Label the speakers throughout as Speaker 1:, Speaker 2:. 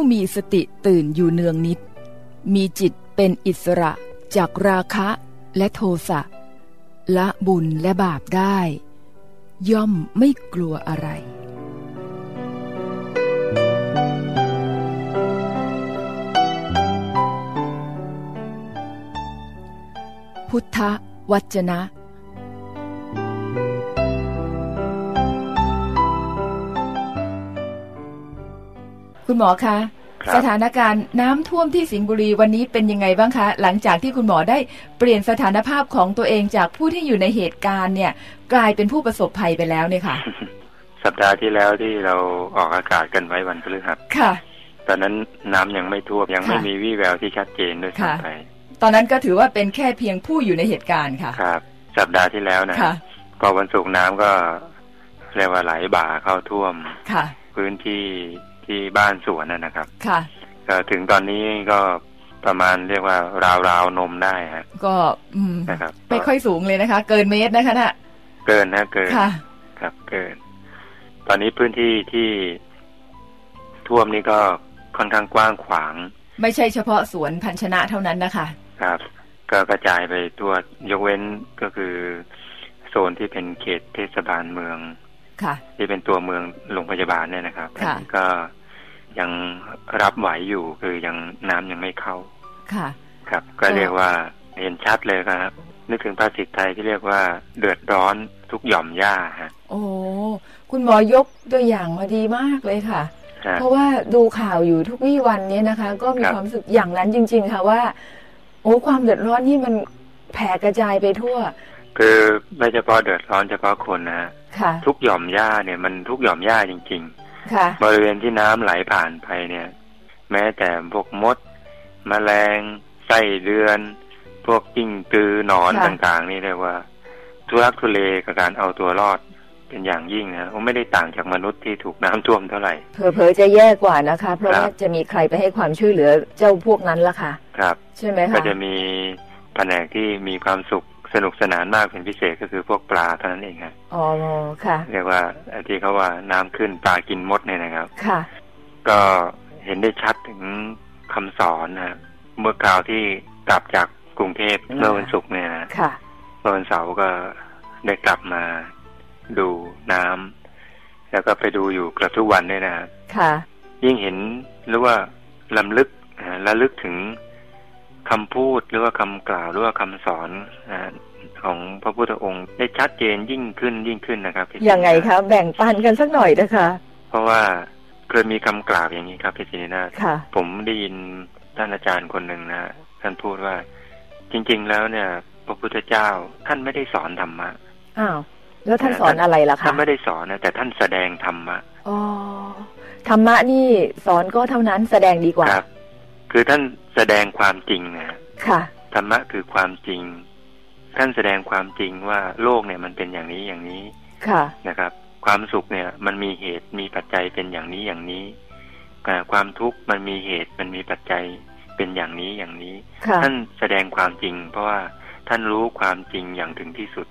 Speaker 1: ผู้มีสติตื่นอยู่เนืองนิด มีจิตเป็นอิสระจากราคะและโทสะละบุญและบาปได้ ย่อมไม่กลัวอะไร พุทธวจนะ คุณหมอคะ
Speaker 2: ครับ
Speaker 1: สถานการณ์น้ำท่วมที่สิงห์บุรีวันนี้เป็นยังไงบ้างคะ หลังจากที่คุณหมอได้เปลี่ยนสถานภาพของตัวเองจากผู้ที่อยู่ในเหตุการณ์เนี่ย กลายเป็นผู้ประสบภัยไปแล้วเนี่ยค่ะ
Speaker 2: สัปดาห์ที่แล้วที่เราออกอากาศกันไว้วันพฤหัส
Speaker 1: ค่ะ
Speaker 2: ตอนนั้นน้ำยังไม่ท่วมยังไม่
Speaker 1: ค่ะ
Speaker 2: มีวี่แววที่ชัดเจนด้วย
Speaker 1: ค่ะ
Speaker 2: ซ้ำไป
Speaker 1: ตอนนั้นก็ถือว่าเป็นแค่เพียงผู้อยู่ในเหตุการณ์ค่ะ
Speaker 2: ครับ สัปดาห์ที่แล้วนะ
Speaker 1: ค่ะ
Speaker 2: พอวันศุกร์น้ำก็เรียกว่าไหลบ่าเข้าท่วม
Speaker 1: ค่ะ
Speaker 2: พื้นที่ ที่บ้านสวนนะนะครับ
Speaker 1: ค่ะ
Speaker 2: ก็ถึงตอนนี้ก็ประมาณเรียกว่าราวๆนมได้ฮะ
Speaker 1: ก็อืม
Speaker 2: นะครับ
Speaker 1: ไม่ค่อยสูงเลยนะคะ เกินเมตรนะคะน่ะ
Speaker 2: เกินนะเกิน
Speaker 1: ค่ะ
Speaker 2: ครับ เกิน ตอนนี้พื้นที่ที่ท่วมนี่ก็ค่อนข้างกว้างขวาง
Speaker 1: ไม่ใช่เฉพาะสวนพันชนะเท่านั้นนะคะ
Speaker 2: ครับ ก็กระจายไปทั่วยกเว้นก็คือ โซนที่เป็นเขตเทศบาลเมือง
Speaker 1: ค่ะ
Speaker 2: ที่เป็นตัวเมืองโรงพยาบาลเนี่ยนะครับ
Speaker 1: ค่ะ
Speaker 2: อันนี้ก็ ยังรับไหวอยู่คือยังน้ำยังไม่เข้า
Speaker 1: ค่ะ
Speaker 2: ครับก็
Speaker 1: ก็
Speaker 2: เรียกว่าเห็นชัดเลยครับ นึกถึงภาษิตไทยที่เรียกว่าเดือดร้อนทุกหย่อมหญ้าฮะ
Speaker 1: โอ้คุณหมอยกตัวอย่างมาดีมากเลยค่ะ
Speaker 2: ฮะ
Speaker 1: เพราะว่าดูข่าวอยู่ทุกวี่วันเนี้นะคะ ก็มี
Speaker 2: ครับ
Speaker 1: ความรู้สึกอย่างนั้นจริง ๆ ค่ะว่า โอ้ความเดือดร้อนนี่มันแผ่กระจายไปทั่ว
Speaker 2: คือไม่เฉพาะเดือดร้อนเฉพาะคนนะฮะ
Speaker 1: ค่ะ
Speaker 2: ทุกหย่อมหญ้าเนี่ยมันทุกหย่อมหญ้าจริง
Speaker 1: ค่ะ
Speaker 2: ๆ บริเวณที่น้ำไหลผ่านไปเนี่ย แม้แต่พวกมดแมลงไส้เดือน พวกจิ้งตือหนอน
Speaker 1: ค่ะ
Speaker 2: ต่างๆ นี่เรียกว่า ทุรักทุเลกับการเอาตัวรอดเป็นอย่างยิ่งนะไม่ได้ต่างจากมนุษย์ที่ถูกน้ำท่วมเท่าไหร่
Speaker 1: เผลอๆจะแย่กว่านะคะ เพราะ
Speaker 2: ครับ
Speaker 1: ว่าจะมีใครไปให้ความช่วยเหลือเจ้าพวกนั้นละค่ะ
Speaker 2: ครับ
Speaker 1: ใช่ไหม
Speaker 2: ก็
Speaker 1: คะ
Speaker 2: จะมีแผนกที่มีความสุข สนุกสนานมากเป็นพิเศษก็คือพวกปลาเท่านั้นเองครับ
Speaker 1: อ๋อค่ะ
Speaker 2: เรียกว่าไอ้ที่เขาว่าน้ำขึ้นปลากินมดเนี่ยนะครับ
Speaker 1: ค่ะ
Speaker 2: ก็เห็นได้ชัดถึงคำสอนนะเมื่อคราวที่กลับจากกรุงเทพ
Speaker 1: อ่า
Speaker 2: เมื่อวันศุกร์เนี่ยนะ
Speaker 1: ค่ะ
Speaker 2: เมื่อวันเสาร์ก็ได้กลับมาดูน้ำแล้วก็ไปดูอยู่เกือบทุกวันเนี่ยนะ
Speaker 1: ค่ะ
Speaker 2: ยิ่งเห็นหรือว่าลำลึกอ่าระลึกถึง คำพูดหรือว่าคำกล่าวหรือว่าคำสอนอ่าของพระพุทธองค์ได้ชัดเจนยิ่งขึ้นยิ่งขึ้นนะครับพี่
Speaker 1: ยังไงคะแบ่งปันกันสักหน่อยนะคะ
Speaker 2: เพราะว่าเคยมีคำกล่าวอย่างนี้ครับพี่ศิรินาถ
Speaker 1: ค่ะ
Speaker 2: ผมได้ยินท่านอาจารย์คนหนึ่งนะท่านพูดว่า จริง ๆ แล้วเนี่ย พระพุทธเจ้าท่านไม่ได้สอนธรรมะ
Speaker 1: อ้าวแล้วท่านสอนอะไรล่ะคะ
Speaker 2: ท่านไม่ได้สอนนะแต่ท่านแสดงธรรมะ
Speaker 1: อ๋อธรรมะนี่สอนก็เท่านั้นแสดงดีกว่า
Speaker 2: ครับ คือท่าน แสดงความจริงนะ
Speaker 1: ค่ะ
Speaker 2: ธรรมะคือความจริง ท่านแสดงความจริงว่าโลกเนี่ยมันเป็นอย่างนี้อย่างนี้
Speaker 1: ค่ะ
Speaker 2: นะครับ ความสุขเนี่ยมันมีเหตุมีปัจจัยเป็นอย่างนี้อย่างนี้อ่าความทุกข์มันมีเหตุมันมีปัจจัยเป็นอย่างนี้อย่างนี้
Speaker 1: ค่ะ
Speaker 2: ท่านแสดงความจริง เพราะว่าท่านรู้ความจริงอย่างถึงที่สุด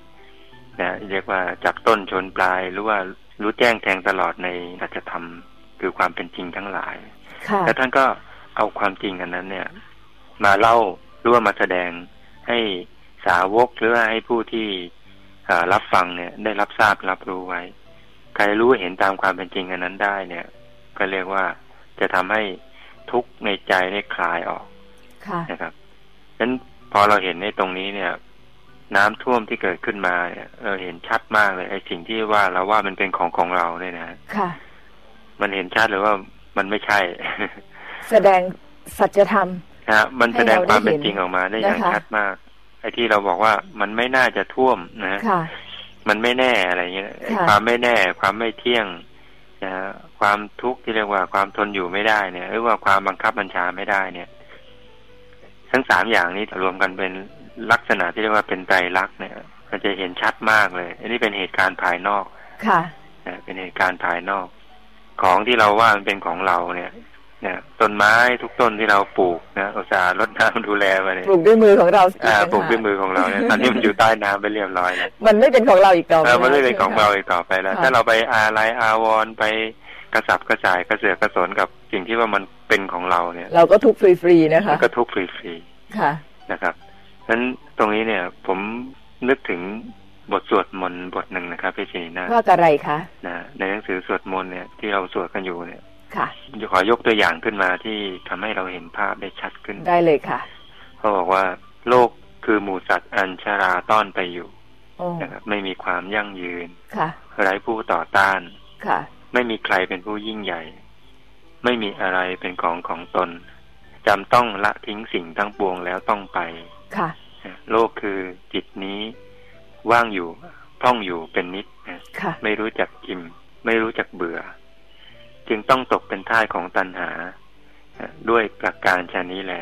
Speaker 2: นะเรียกว่าจับต้นชนปลายหรือว่ารู้แจ้งแทงตลอดในสัจธรรม คือความเป็นจริงทั้งหลาย
Speaker 1: ค่ะ
Speaker 2: แล้วท่านก็ เอาความจริงอันนั้นเนี่ย มาเล่าหรือว่ามาแสดงให้สาวกหรือว่าให้ผู้ที่อ่ารับฟังเนี่ย ได้รับทราบรับรู้ไว้ ใครรู้เห็นตามความเป็นจริงอันนั้นได้เนี่ย ก็เรียกว่าจะทำให้ทุกข์ในใจได้คลายออก
Speaker 1: ค่ะ
Speaker 2: นะครับฉะนั้นพอเราเห็นในตรงนี้เนี่ย น้ำท่วมที่เกิดขึ้นมาเนี่ยเราเห็นชัดมากเลยไอ้สิ่งที่ว่าเราว่ามันเป็นของของเราเนี่ยนะ
Speaker 1: ค่ะ
Speaker 2: มันเห็นชัดเลยว่ามันไม่ใช่
Speaker 1: แสดงสัจธรรม
Speaker 2: นะฮะมันแสดงความเป็น
Speaker 1: ให้เราได้เห็น
Speaker 2: จริงออกมาได้อย่าง
Speaker 1: นะคะ
Speaker 2: ชัดมาก ไอ้ที่เราบอกว่ามันไม่น่าจะท่วมนะฮะ
Speaker 1: ค่ะ
Speaker 2: มันไม่แน่อะไรเงี้ยไอ้
Speaker 1: ค่ะ
Speaker 2: ความไม่แน่ ความไม่เที่ยงนะฮะความทุกข์ที่เรียกว่าความทนอยู่ไม่ได้เนี่ย หรือว่าความบังคับบัญชาไม่ได้เนี่ย ทั้งสามอย่างนี้รวมกันเป็นลักษณะที่เรียกว่าเป็นไตรลักษณ์เนี่ยมันจะเห็นชัดมากเลย อันนี้เป็นเหตุการณ์ภายนอก
Speaker 1: ค่ะ
Speaker 2: นะเป็นเหตุการณ์ภายนอก ของที่เราว่ามันเป็นของเราเนี่ยเนี่ยต้นไม้ทุกต้นที่เราปลูกนะอุตส่าห์รดน้ำดูแลมาเนี่ย
Speaker 1: ปลูกด้วยมือของเรา
Speaker 2: อ่า
Speaker 1: ต่างห
Speaker 2: ปลูกด้วยมือของเราเนี่ยตอนนี้มันอยู่ใต้น้ำไปเรียบร้อยแล้ว
Speaker 1: มันไม่เป็นของเราอีกต่อไป
Speaker 2: เออมันไม่เป็น
Speaker 1: แล้ว
Speaker 2: ของ
Speaker 1: ใช่ห
Speaker 2: เราอีกต่อไปแล้ว
Speaker 1: ค่ะ
Speaker 2: ถ้าเราไปอาลัยอาวรณ์ไปกระสับกระส่ายกระเสือกกระสนกับสิ่งที่ว่ามันเป็นของเราเนี่ย
Speaker 1: เราก็ทุกข์ฟรีๆนะคะ
Speaker 2: มันก็ทุกข์ฟรี
Speaker 1: ค่ะ
Speaker 2: ๆนะครับฉะนั้นตรงนี้เนี่ย ผมนึกถึงบทสวดมนต์บทหนึ่งนะครับพี่ชีนา
Speaker 1: ว่าอะไรคะ
Speaker 2: นะในหนังสือสวดมนต์เนี่ยที่เราสวดกันอยู่เนี่ย
Speaker 1: ค่ะ
Speaker 2: ขอยกตัวอย่างขึ้นมาที่ทำให้เราเห็นภาพได้ชัดขึ้น
Speaker 1: ได้เลยค่ะ
Speaker 2: เขาบอกว่า โลกคือหมูสัตว์อันชราต้อนไปอยู่
Speaker 1: โอ้
Speaker 2: นะครับไม่มีความยั่งยืน
Speaker 1: ค่ะ
Speaker 2: ไร้ผู้ต่อต้าน
Speaker 1: ค่ะ
Speaker 2: ไม่มีใครเป็นผู้ยิ่งใหญ่ ไม่มีอะไรเป็นของของตนจำต้องละทิ้งสิ่งทั้งปวงแล้วต้องไป
Speaker 1: ค่ะ
Speaker 2: โลกคือจิตนี้ว่างอยู่พร่องอยู่เป็นนิดนะ
Speaker 1: ค่ะ
Speaker 2: ไม่รู้จักอิ่ม ไม่รู้จักเบื่อ จึงต้องตกเป็นท่าสของตัณหา ด้วยประการชนี้แล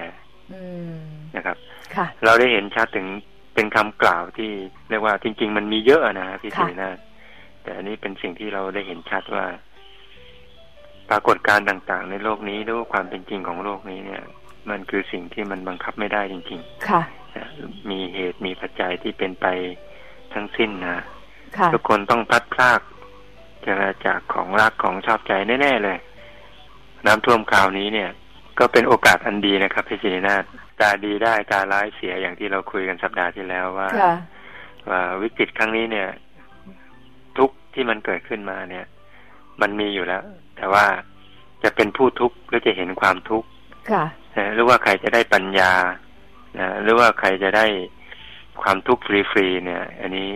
Speaker 1: อืม
Speaker 2: นะครับ
Speaker 1: ค่ะ
Speaker 2: เราได้เห็นชัดถึงเป็นคำกล่าวที่เรียกว่าจริง ๆ มันมีเยอะนะพี่
Speaker 1: ค่ะ
Speaker 2: ศรีนาถแต่อันนี้เป็นสิ่งที่เราได้เห็นชัดว่า ปรากฏการณ์ต่าง ๆ ในโลกนี้หรือว่าความเป็นจริงของโลกนี้เนี่ย มันคือสิ่งที่มันบังคับไม่ได้จริง
Speaker 1: ค่ะ
Speaker 2: ๆนะมีเหตุมีปัจจัยที่เป็นไปทั้งสิ้นนะ
Speaker 1: ค่ะ
Speaker 2: ทุกคนต้องพลัดพราก จากจากของรักของชอบใจแน่ๆเลย น้ำท่วมคราวนี้เนี่ย ก็เป็นโอกาสอันดีนะครับพี่ศิรินาถตาดีได้ตาร้ายเสียอย่างที่เราคุยกันสัปดาห์ที่แล้วว่า
Speaker 1: ค่ะ
Speaker 2: ว่าวิกฤตครั้งนี้เนี่ย ทุกข์ที่มันเกิดขึ้นมาเนี่ย มันมีอยู่แล้ว แต่ว่าจะเป็นผู้ทุกข์หรือจะเห็นความทุกข์
Speaker 1: ค่ะ
Speaker 2: นะหรือว่าใครจะได้ปัญญานะหรือว่าใครจะได้ความทุกข์ฟรีๆเนี่ย อันนี้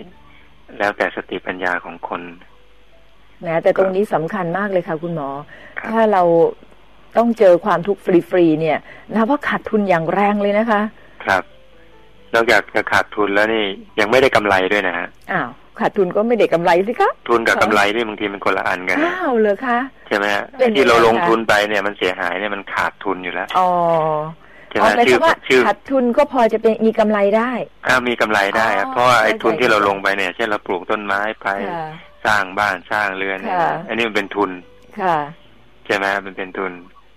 Speaker 2: แล้วแต่สติปัญญาของคน
Speaker 1: นะแต่ตรงนี้สำคัญมากเลยค่ะ คุณหมอ
Speaker 2: ครับ
Speaker 1: ถ้าเราต้องเจอความทุกข์ฟรีๆเนี่ยนะว่าขาดทุนอย่างแรงเลยนะคะ
Speaker 2: ครับนอกจากจะขาดทุนแล้วนี่ยังไม่ได้กำไรด้วยนะฮะ
Speaker 1: อ้าวขาดทุนก็ไม่ได้กำไรสิคะ
Speaker 2: ทุนกับกำไรนี่บางทีมันคนละอันกันนะ
Speaker 1: อ้าวเหรอคะ
Speaker 2: ใช่ไหมฮะ
Speaker 1: เป็น
Speaker 2: ไอ้ที่เรา
Speaker 1: ยังไง
Speaker 2: ลง
Speaker 1: คะ
Speaker 2: ทุนไปเนี่ยมันเสียหายเนี่ยมันขาดทุนอยู่แล้ว
Speaker 1: อ๋อ
Speaker 2: ใช่ไห
Speaker 1: อ๋
Speaker 2: ม
Speaker 1: อหมายค
Speaker 2: ชื่อ
Speaker 1: วามว่า
Speaker 2: ชื่อ
Speaker 1: ขาดทุนก็พอจะเป็นมีกำไรได้
Speaker 2: อ้าวมีกำไรได้ครับ
Speaker 1: อ๋อ
Speaker 2: เพราะว่าไอ้
Speaker 1: ใช่
Speaker 2: ทุนที่
Speaker 1: ใช่
Speaker 2: เราลงไปเนี่ยเช่นเราปลูกต้นไม้ไป
Speaker 1: ค่ะ
Speaker 2: สร้างบ้านสร้างเรือนเนี่ย
Speaker 1: ค่ะ
Speaker 2: อันนี้มันเป็นทุน
Speaker 1: ค่ะ
Speaker 2: ใช่ไหมมันเป็นทุน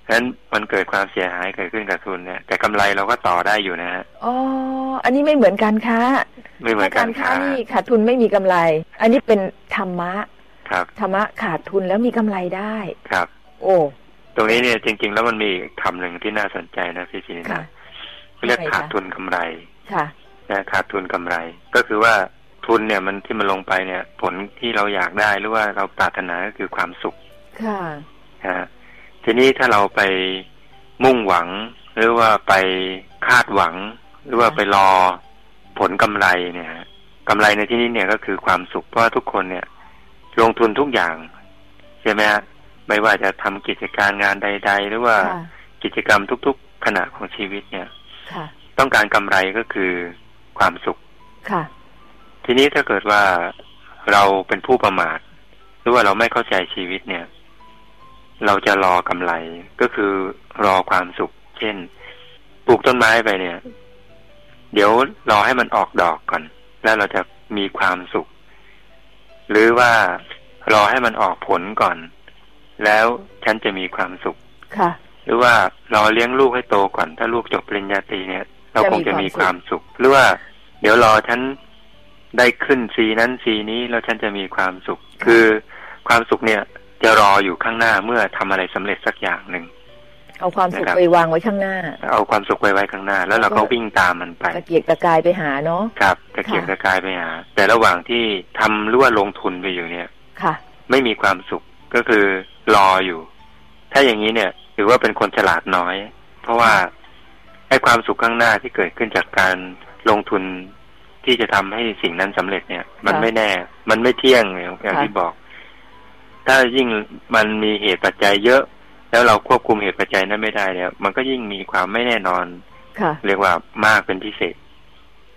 Speaker 2: ฉะนั้นมันเกิดความเสียหายเกิดขึ้นกับทุนเนี่ยแต่กำไรเราก็ต่อได้อยู่นะฮะ
Speaker 1: อ๋ออันนี้ไม่เหมือนการค้า
Speaker 2: ไม่เหมือนการ
Speaker 1: ค้า
Speaker 2: ค้า
Speaker 1: นี่ขาดทุนไม่มีกำไร อันนี้เป็นธรรมะ
Speaker 2: ครับ
Speaker 1: ธรรมะขาดทุนแล้วมีกำไรได้
Speaker 2: ครับ
Speaker 1: โอ้
Speaker 2: ตรงนี้เนี่ยจริง ๆ แล้วมันมีอีกคำหนึ่งที่น่าสนใจนะพี่ชินิ
Speaker 1: ค่ะ
Speaker 2: นะเขาเรียก
Speaker 1: ยังไงคะ
Speaker 2: ขาดทุนกำไร
Speaker 1: ค่ะ
Speaker 2: นะขาดทุนกำไร ก็คือว่า ทุนเนี่ยมันที่มันลงไปเนี่ย ผลที่เราอยากได้หรือว่าเราปรารถนาก็คือความสุข
Speaker 1: ค่ะ
Speaker 2: นะฮะทีนี้ถ้าเราไปมุ่งหวัง หรือว่าไปคาดหวัง หรือว่าไปรอผลกำไรเนี่ยฮะกำไรในที่นี้เนี่ยก็คือความสุขเพราะว่าทุกคนเนี่ย ลงทุนทุกอย่างใช่ไหมฮะไม่ว่าจะทำกิจการงานใด ๆ หรือว่า
Speaker 1: ค่ะ
Speaker 2: กิจกรรมทุก ๆ ขณะของชีวิตเนี่ย
Speaker 1: ค่ะ
Speaker 2: ต้องการกำไรก็คือความสุข
Speaker 1: ค่ะ
Speaker 2: ทีนี้ถ้าเกิดว่าเราเป็นผู้ประมาท หรือว่าเราไม่เข้าใจชีวิตเนี่ย เราจะรอกำไรก็คือรอความสุข เช่น ปลูกต้นไม้ไปเนี่ย เดี๋ยวรอให้มันออกดอกก่อน แล้วเราจะมีความสุข หรือว่ารอให้มันออกผลก่อน แล้วฉันจะมีความสุข
Speaker 1: ค่ะ
Speaker 2: หรือว่ารอเลี้ยงลูกให้โตก่อน ถ้าลูกจบปริญญาตรีเนี่ย เราคงจะมีความสุข หรือว่า เดี๋ยวรอฉัน ได้ขึ้นสีนั้นสีนี้แล้วฉันจะมีความสุข คือความสุขเนี่ยจะรออยู่ข้างหน้าเมื่อทำอะไรสำเร็จสักอย่างหนึ่ง
Speaker 1: เอาความสุข
Speaker 2: นะครับ
Speaker 1: ไปวางไว้ข้างหน้า
Speaker 2: เอาความสุขไว้ไว้ข้างหน้า แล้วเราก็วิ่งตามมันไป
Speaker 1: ตะเกียกตะกายไปหาเนาะ
Speaker 2: ครับตะเกียก
Speaker 1: ค่ะ
Speaker 2: ตะกายไปหา แต่ระหว่างที่ทำหรือว่าลงทุนไปอยู่เนี่ย
Speaker 1: ค่ะ
Speaker 2: ไม่มีความสุขก็คือรออยู่ ถ้าอย่างนี้เนี่ยถือว่าเป็นคนฉลาดน้อย เพราะว่าให้ความสุขข้างหน้าที่เกิดขึ้นจากการลงทุน ที่จะทำให้สิ่งนั้นสำเร็จเนี่ย มัน
Speaker 1: ค่ะ
Speaker 2: ไม่แน่ มันไม่เที่ยงอย่างอย่าง
Speaker 1: ค่ะ
Speaker 2: ที่บอก ถ้ายิ่งมันมีเหตุปัจจัยเยอะ แล้วเราควบคุมเหตุปัจจัยนั้นไม่ได้เนี่ยมันก็ยิ่งมีความไม่แน่นอน
Speaker 1: ค่ะ
Speaker 2: เรียกว่ามากเป็นพิเศษ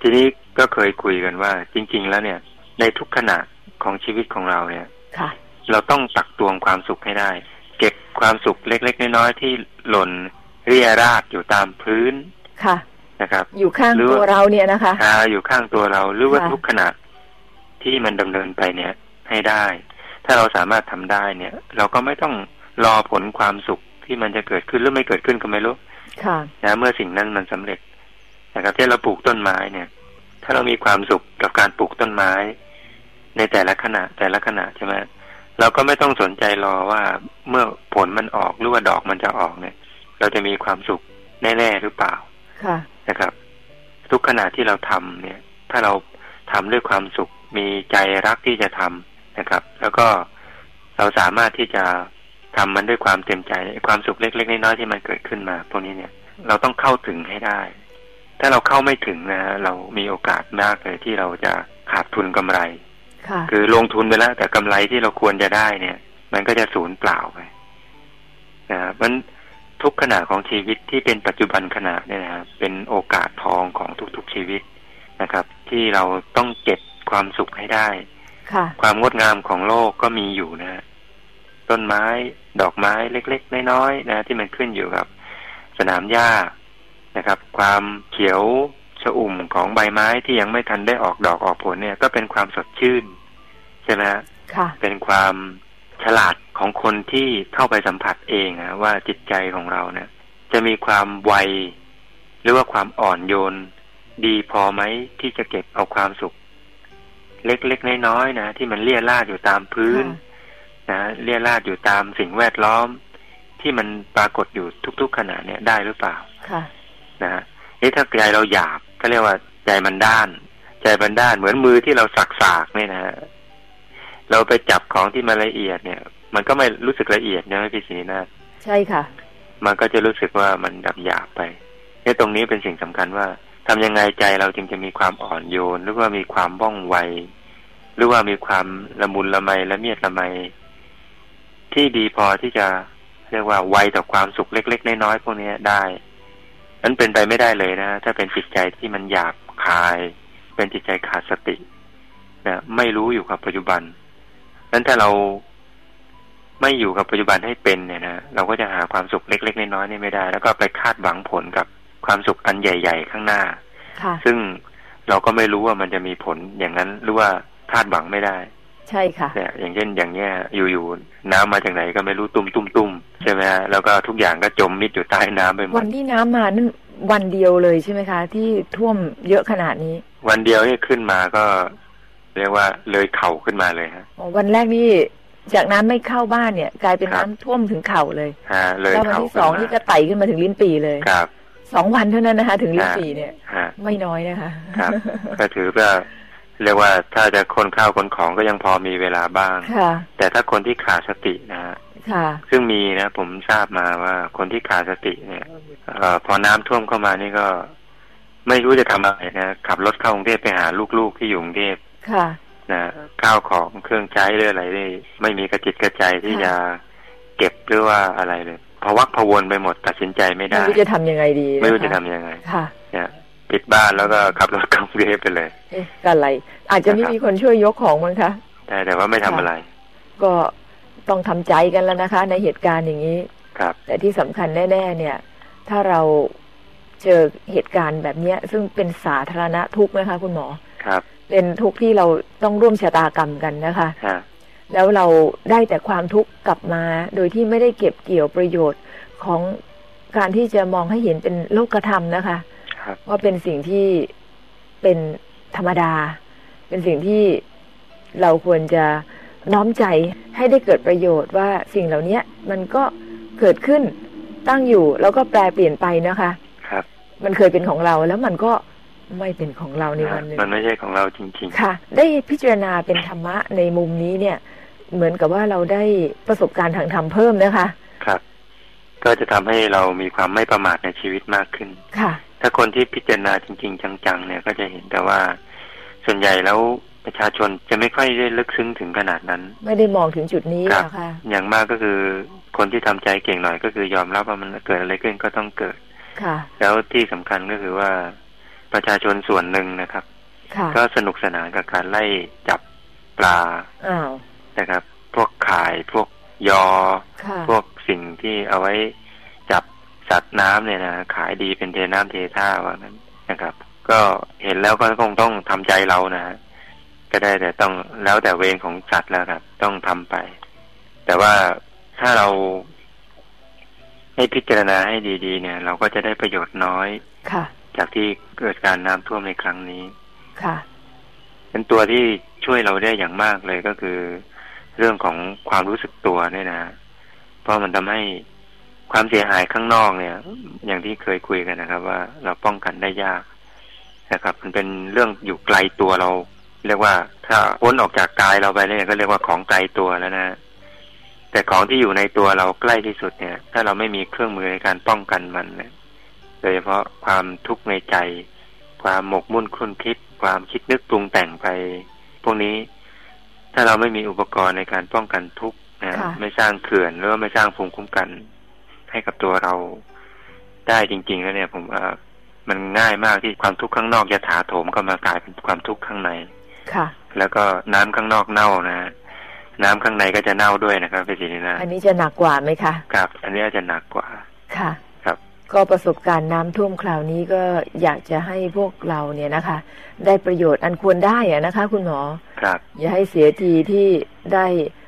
Speaker 2: ทีนี้ก็เคยคุยกันว่า จริง ๆ แล้วเนี่ย ในทุกขณะของชีวิตของเราเนี่ย
Speaker 1: ค่ะ
Speaker 2: เราต้องตักตวงความสุขให้ได้ เก็บความสุขเล็ก ๆ น้อยๆที่หล่นเรียราดอยู่ตามพื้น
Speaker 1: ค่ะ
Speaker 2: นะครับ
Speaker 1: อยู่ข้าง
Speaker 2: หรือ
Speaker 1: ตัวเราเนี่ยนะคะ
Speaker 2: คาอยู่ข้างตัวเราหรือว่า
Speaker 1: ค่ะ
Speaker 2: ทุกขณะที่มันดำเนินไปเนี่ยให้ได้ ถ้าเราสามารถทำได้เนี่ย เราก็ไม่ต้องรอผลความสุขที่มันจะเกิดขึ้นหรือไม่เกิดขึ้นก็ไม่รู้
Speaker 1: ค่ะ
Speaker 2: นะเมื่อสิ่งนั้นมันสำเร็จนะครับที่เราปลูกต้นไม้เนี่ย ถ้าเรามีความสุขกับการปลูกต้นไม้ ในแต่ละขณะแต่ละขณะใช่ไหมเราก็ไม่ต้องสนใจรอว่าเมื่อผลมันออกหรือว่าดอกมันจะออกเนี่ย เราจะมีความสุขแน่ๆหรือเปล่า
Speaker 1: ค่ะ
Speaker 2: นะครับ ทุกขณะที่เราทำเนี่ย ถ้าเราทำด้วยความสุขมีใจรักที่จะทำนะครับ แล้วก็เราสามารถที่จะทำมันด้วยความเต็มใจ ความสุขเล็กๆน้อยๆที่มันเกิดขึ้นมาพวกนี้เนี่ย เราต้องเข้าถึงให้ได้ ถ้าเราเข้าไม่ถึงนะฮะเรามีโอกาสมากเลยที่เราจะขาดทุนกำไร
Speaker 1: ค่ะ
Speaker 2: คือลงทุนไปแล้วแต่กำไรที่เราควรจะได้เนี่ย มันก็จะสูญเปล่าไปนะครับมัน ทุกขณะของชีวิตที่เป็นปัจจุบันขณะเนี่ยนะครับเป็นโอกาสทองของทุกๆชีวิตนะครับ ที่เราต้องเก็บความสุขให้ได้
Speaker 1: ค่ะ
Speaker 2: ความงดงามของโลกก็มีอยู่นะฮะต้นไม้ดอกไม้เล็ก ๆ น้อยๆนะที่มันขึ้นอยู่กับสนามหญ้านะครับ ความเขียวชอุ่มของใบไม้ที่ยังไม่ทันได้ออกดอกออกผลเนี่ย ก็เป็นความสดชื่นใช่ไหมฮะ
Speaker 1: ค่ะ
Speaker 2: เป็นความ ฉลาดของคนที่เข้าไปสัมผัสเองนะว่าจิตใจของเราเนี่ย จะมีความไว หรือว่าความอ่อนโยน ดีพอไหมที่จะเก็บเอาความสุข เล็กๆน้อยๆนะที่มันเลี่ยราดอยู่ตามพื้น นะเลี่ยราดอยู่ตามสิ่งแวดล้อม ที่มันปรากฏอยู่ทุก ๆขณะเนี่ยได้หรือเปล่า
Speaker 1: ค่ะ
Speaker 2: นะฮะนี่ถ้าใจเราหยาบก็เรียกว่าใจมันด้าน ใจมันด้านเหมือนมือที่เราสักสากๆเนี่ยนะฮะ เราไปจับของที่มันละเอียดเนี่ย มันก็ไม่รู้สึกละเอียดนะพี่ศรีนะ
Speaker 1: ใช่ค่ะ
Speaker 2: มันก็จะรู้สึกว่ามันดับหยาบไปเนี่ยตรงนี้เป็นสิ่งสำคัญว่าทำยังไงใจเราจึงจะมีความอ่อนโยน หรือว่ามีความว่องไว หรือว่ามีความละมุนละไมละเมียดละไม ที่ดีพอที่จะเรียกว่าไวต่อความสุขเล็ก ๆ น้อยๆพวกนี้ได้นั้นเป็นไปไม่ได้เลยนะถ้าเป็นจิตใจที่มันหยาบคาย เป็นจิตใจขาดสตินะไม่รู้อยู่กับปัจจุบัน นั้นถ้าเราไม่อยู่กับปัจจุบันให้เป็นเนี่ยนะเราก็จะหาความสุขเล็ก ๆ น้อยๆนี่ไม่ได้ แล้วก็ไปคาดหวังผลกับความสุขอันใหญ่ ๆ ข้างหน้า
Speaker 1: ค่ะ
Speaker 2: ซึ่งเราก็ไม่รู้ว่ามันจะมีผลอย่างนั้นหรือว่าคาดหวังไม่ได้
Speaker 1: ใช่ค่ะ
Speaker 2: เนี่ยอย่างเช่นอย่างเนี้ยอยู่ๆน้ำมาจากไหนก็ไม่รู้ตุ้มตุ้มตุ้มใช่ไหมฮะแล้วก็ทุกอย่างก็จมมิดอยู่ใต้น้ำไปหม
Speaker 1: วั
Speaker 2: ด
Speaker 1: นที่น้ำมานั่นวันเดียวเลยใช่ไหมคะ ที่ท่วมเยอะขนาดนี้
Speaker 2: วันเดียวนี่ขึ้นมาก็ เรียกว่าเลยเข่าขึ้นมาเลยฮะ
Speaker 1: อ๋อวันแรกนี่จากน้ำไม่เข้าบ้านเนี่ย กลายเป็น
Speaker 2: ครับ
Speaker 1: น้ำท่วมถึงเข่าเลย
Speaker 2: ฮะเลย
Speaker 1: แล้ววัน
Speaker 2: เข่า
Speaker 1: ที่
Speaker 2: ขึ้
Speaker 1: ส
Speaker 2: น
Speaker 1: อง
Speaker 2: มา
Speaker 1: นี่ก็ไต่ขึ้นมาถึงลิ้นปีเลย
Speaker 2: ครับ
Speaker 1: สองวันเท่านั้นนะคะ ถึงลิ้นปีเนี่ย
Speaker 2: ฮะ
Speaker 1: ไม่น้อยนะคะ
Speaker 2: ครับก็ถือว่าเรียกว่าถ้าจะคนข้าวคนของก็ยังพอมีเวลาบ้าง
Speaker 1: ค่ะ
Speaker 2: แต่ถ้าคนที่ขาดสตินะฮะ
Speaker 1: ค่ะ
Speaker 2: ซึ่งมีนะผมทราบมาว่าคนที่ขาดสติเนี่ยเออพอน้ำท่วมเข้ามานี่ก็ ไม่รู้จะทำอะไรนะขับรถเข้ากรุงเทพไปหาลูกๆที่อยู่กรุงเทพ
Speaker 1: ค่ะ
Speaker 2: นะข้าวของเครื่องใช้หรืออะไรนี่ไม่มีกระจิตกระใจที่
Speaker 1: ค่ะ
Speaker 2: จะเก็บหรือว่าอะไรเลยพะวักพะวนไปหมดตัดสินใจไม่
Speaker 1: ไม่
Speaker 2: ได้
Speaker 1: รู้จะทำยังไงดีนค
Speaker 2: ไม่รู้จะทำยังไง
Speaker 1: ค่ะ
Speaker 2: เนี่ยปิดบ้านแล้วก็ขับรถเข้ากรุงเทพไปเลย
Speaker 1: เอ๊ะกันอะไร อาจจะไม่
Speaker 2: นะครับ
Speaker 1: มีคนช่วยยกของมั้งคะ
Speaker 2: แต่แต่ว่าไม่ทำอะไร
Speaker 1: ก็ต้องทำใจกันแล้วนะคะ ในเหตุการณ์อย่างนี้
Speaker 2: ครับ
Speaker 1: แต่ที่สำคัญแน่ ๆ เนี่ย ถ้าเราเจอเหตุการณ์แบบเนี้ย ซึ่งเป็นสาธารณะทุกข์นะคะคุณหมอ
Speaker 2: ครับ
Speaker 1: เป็นทุกข์ที่เราต้องร่วมชะตากรรมกันนะคะ
Speaker 2: ฮะ
Speaker 1: แล้วเราได้แต่ความทุกข์กลับมา โดยที่ไม่ได้เก็บเกี่ยวประโยชน์ของการที่จะมองให้เห็นเป็นโลกธรรมนะคะ
Speaker 2: ครับ
Speaker 1: ว่าเป็นสิ่งที่เป็นธรรมดา เป็นสิ่งที่เราควรจะน้อมใจให้ได้เกิดประโยชน์ว่าสิ่งเหล่านี้มันก็เกิดขึ้นตั้งอยู่แล้วก็แปลเปลี่ยนไปนะคะ
Speaker 2: ครับ
Speaker 1: มันเคยเป็นของเราแล้วมันก็ ไม่เป็นของเราในวันหนึ่ง
Speaker 2: มันไม่ใช่ของเราจริง
Speaker 1: ค่ะ ได้พิจารณาเป็นธรรมะในมุมนี้เนี่ย เหมือนกับว่าเราได้ประสบการณ์ทางธรรมเพิ่มนะคะ
Speaker 2: ๆครับ ก็จะทำให้เรามีความไม่ประมาทในชีวิตมากขึ้น
Speaker 1: ค่ะ
Speaker 2: ถ้าคนที่พิจารณาจริง ๆ จังๆ เนี่ยก็จะเห็นแต่ว่าส่วนใหญ่แล้วประชาชนจะไม่ค่อยได้ลึกซึ้งถึงขนาดนั้น
Speaker 1: ไม่ได้มองถึงจุดนี้
Speaker 2: ครับ
Speaker 1: หรอกค่ะ
Speaker 2: อย่างมากก็คือคนที่ทำใจเก่งหน่อยก็คือยอมรับว่ามันเกิดอะไรขึ้นก็ต้องเกิด
Speaker 1: ค่ะ
Speaker 2: แล้วที่สำคัญก็คือว่า ประชาชนส่วนหนึ่งนะครับ
Speaker 1: ค่ะ
Speaker 2: ก็สนุกสนานกับการไล่จับปลา
Speaker 1: อ้าว
Speaker 2: นะครับ พวกข่ายพวกยอ
Speaker 1: ค่ะ
Speaker 2: พวกสิ่งที่เอาไว้จับสัตว์น้ำเนี่ยนะขายดีเป็นเทน้ำเทท่าว่านั้นนะครับ ก็เห็นแล้วก็คงต้องทำใจเรานะฮะก็ได้แต่ต้องแล้วแต่เวรของสัตว์แล้วครับ ต้องทำไป แต่ว่าถ้าเราให้พิจารณาให้ดี ๆ เนี่ย เราก็จะได้ประโยชน์น้อย
Speaker 1: ค่ะ
Speaker 2: จากที่เกิดการน้ำท่วมในครั้งนี้
Speaker 1: ค่ะ
Speaker 2: เป็นตัวที่ช่วยเราได้อย่างมากเลยก็คือ เรื่องของความรู้สึกตัวเนี่ยนะเพราะมันทำให้ความเสียหายข้างนอกเนี่ย อย่างที่เคยคุยกันนะครับ ว่าเราป้องกันได้ยากนะครับ มันเป็นเรื่องอยู่ไกลตัวเรา เรียกว่า ถ้าพ้นออกจากกายเราไปเนี่ยก็เรียกว่าของไกลตัวแล้วนะแต่ของที่อยู่ในตัวเราใกล้ที่สุดเนี่ย ถ้าเราไม่มีเครื่องมือในการป้องกันมันเนี่ยโดยเฉพาะความทุกข์ในใจ ความหมกมุ่นคุ้นคิด ความคิดนึกปรุงแต่งไป พวกนี้ถ้าเราไม่มีอุปกรณ์ในการป้องกันทุกข์นะ
Speaker 1: ค่ะ
Speaker 2: ไม่สร้างเขื่อนหรือว่าไม่สร้างภูมิคุ้มกัน ให้กับตัวเราได้จริง ๆ แล้วเนี่ย ผมว่ามันง่ายมากที่ความทุกข์ข้างนอกจะถาโถมเข้ามากลายเป็นความทุกข์ข้างใน
Speaker 1: ค่ะ
Speaker 2: แล้วก็น้ำข้างนอกเน่านะน้ำข้างในก็จะเน่าด้วยนะครับพี่ศิรินะ
Speaker 1: อันนี้จะหนักกว่าไหมคะ
Speaker 2: ครับ อันนี้อาจจะหนักกว่า
Speaker 1: ค่ะ
Speaker 2: ครับ
Speaker 1: ก็ประสบการณ์น้ำท่วมคราวนี้ก็อยากจะให้พวกเราเนี่ยนะคะ ได้ประโยชน์อันควรได้อะนะคะ คุณหมอ
Speaker 2: ครับ
Speaker 1: อย่าให้เสียทีที่ได้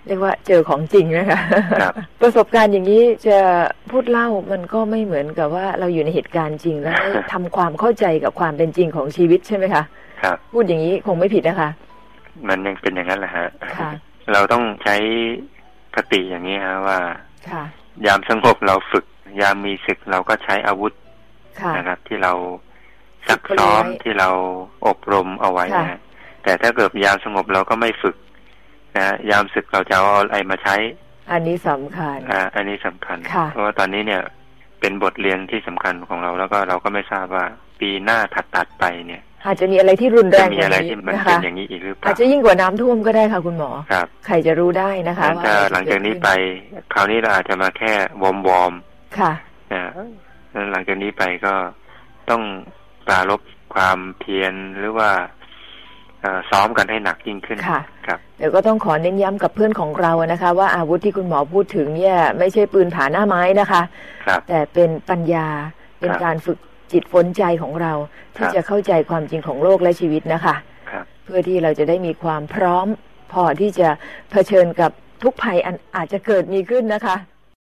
Speaker 1: เรียกว่าเจอของจริงนะคะ
Speaker 2: ครับ
Speaker 1: ประสบการณ์อย่างนี้จะพูดเล่ามันก็ไม่เหมือนกับว่าเราอยู่ในเหตุการณ์จริงแล้วได้ทำความเข้าใจกับความเป็นจริงของชีวิตใช่ไหมคะ
Speaker 2: ครับ
Speaker 1: พูดอย่างนี้คงไม่ผิดนะคะ
Speaker 2: มันยังเป็นอย่างนั้นแหละฮะ
Speaker 1: ค่ะ
Speaker 2: เราต้องใช้คติอย่างนี้ฮะว่า
Speaker 1: ค่ะ
Speaker 2: ยามสงบเราฝึก ยามมีศึกเราก็ใช้อาวุธ
Speaker 1: ค่ะ
Speaker 2: นะครับ ที่เราซักซ้อม
Speaker 1: ฝึกเอาไว้
Speaker 2: ที่เราอบรมเอาไว้
Speaker 1: ค่ะ
Speaker 2: นะฮะแต่ถ้าเกิดยามสงบเราก็ไม่ฝึกนะฮะยามศึกเราจะเอาอะไรมาใช้
Speaker 1: อันนี้สำคัญ
Speaker 2: อ่าอันนี้สำคัญ
Speaker 1: ค่ะ
Speaker 2: เพราะว่าตอนนี้เนี่ยเป็นบทเรียนที่สำคัญของเราแล้วก็เราก็ไม่ทราบว่าปีหน้าถัดตัดๆไปเนี่ย
Speaker 1: อาจจะมีอะไรที่รุนแร
Speaker 2: จะ
Speaker 1: ง
Speaker 2: มี
Speaker 1: กว่า
Speaker 2: อะไร
Speaker 1: นี้
Speaker 2: ที่มัน
Speaker 1: นะ
Speaker 2: เป็น
Speaker 1: คะ
Speaker 2: อย่างนี้อีกหรือเป
Speaker 1: อา
Speaker 2: ล่า
Speaker 1: จจะยิ่งกว่าน้ำท่วมก็ได้ค่ะคุณหมอ
Speaker 2: ครับ
Speaker 1: ใครจะรู้ได้นะคะ
Speaker 2: งั้น
Speaker 1: ว่า
Speaker 2: ถ้า
Speaker 1: อะไรจะ
Speaker 2: หลังจากนี้
Speaker 1: เดขึ้
Speaker 2: ไป คราวนี้เราอาจจะมาแค่ warm warm
Speaker 1: ค่ะ
Speaker 2: ๆนะแล้วหลังจากนี้ไปก็ต้องปรารภความเพียรหรือว่าเอ่อซ้อมกันให้หนักยิ่งขึ้น
Speaker 1: ค่ะ
Speaker 2: ครับ
Speaker 1: เดี๋ยวก็ต้องขอเน้นย้ำกับเพื่อนของเรานะคะ ว่าอาวุธที่คุณหมอพูดถึงเนี่ย ไม่ใช่ปืนผาหน้าไม้นะคะ
Speaker 2: ครับ
Speaker 1: แต่เป็นปัญญาเป็น
Speaker 2: ครับ
Speaker 1: การฝึกจิตฝึกใจของเรา ที่
Speaker 2: ครับ
Speaker 1: จะเข้าใจความจริงของโลกและชีวิตนะคะ
Speaker 2: ครับ
Speaker 1: เพื่อที่เราจะได้มีความพร้อมพอที่จะเผชิญกับทุกภัยอันอาจจะเกิดมีขึ้นนะคะ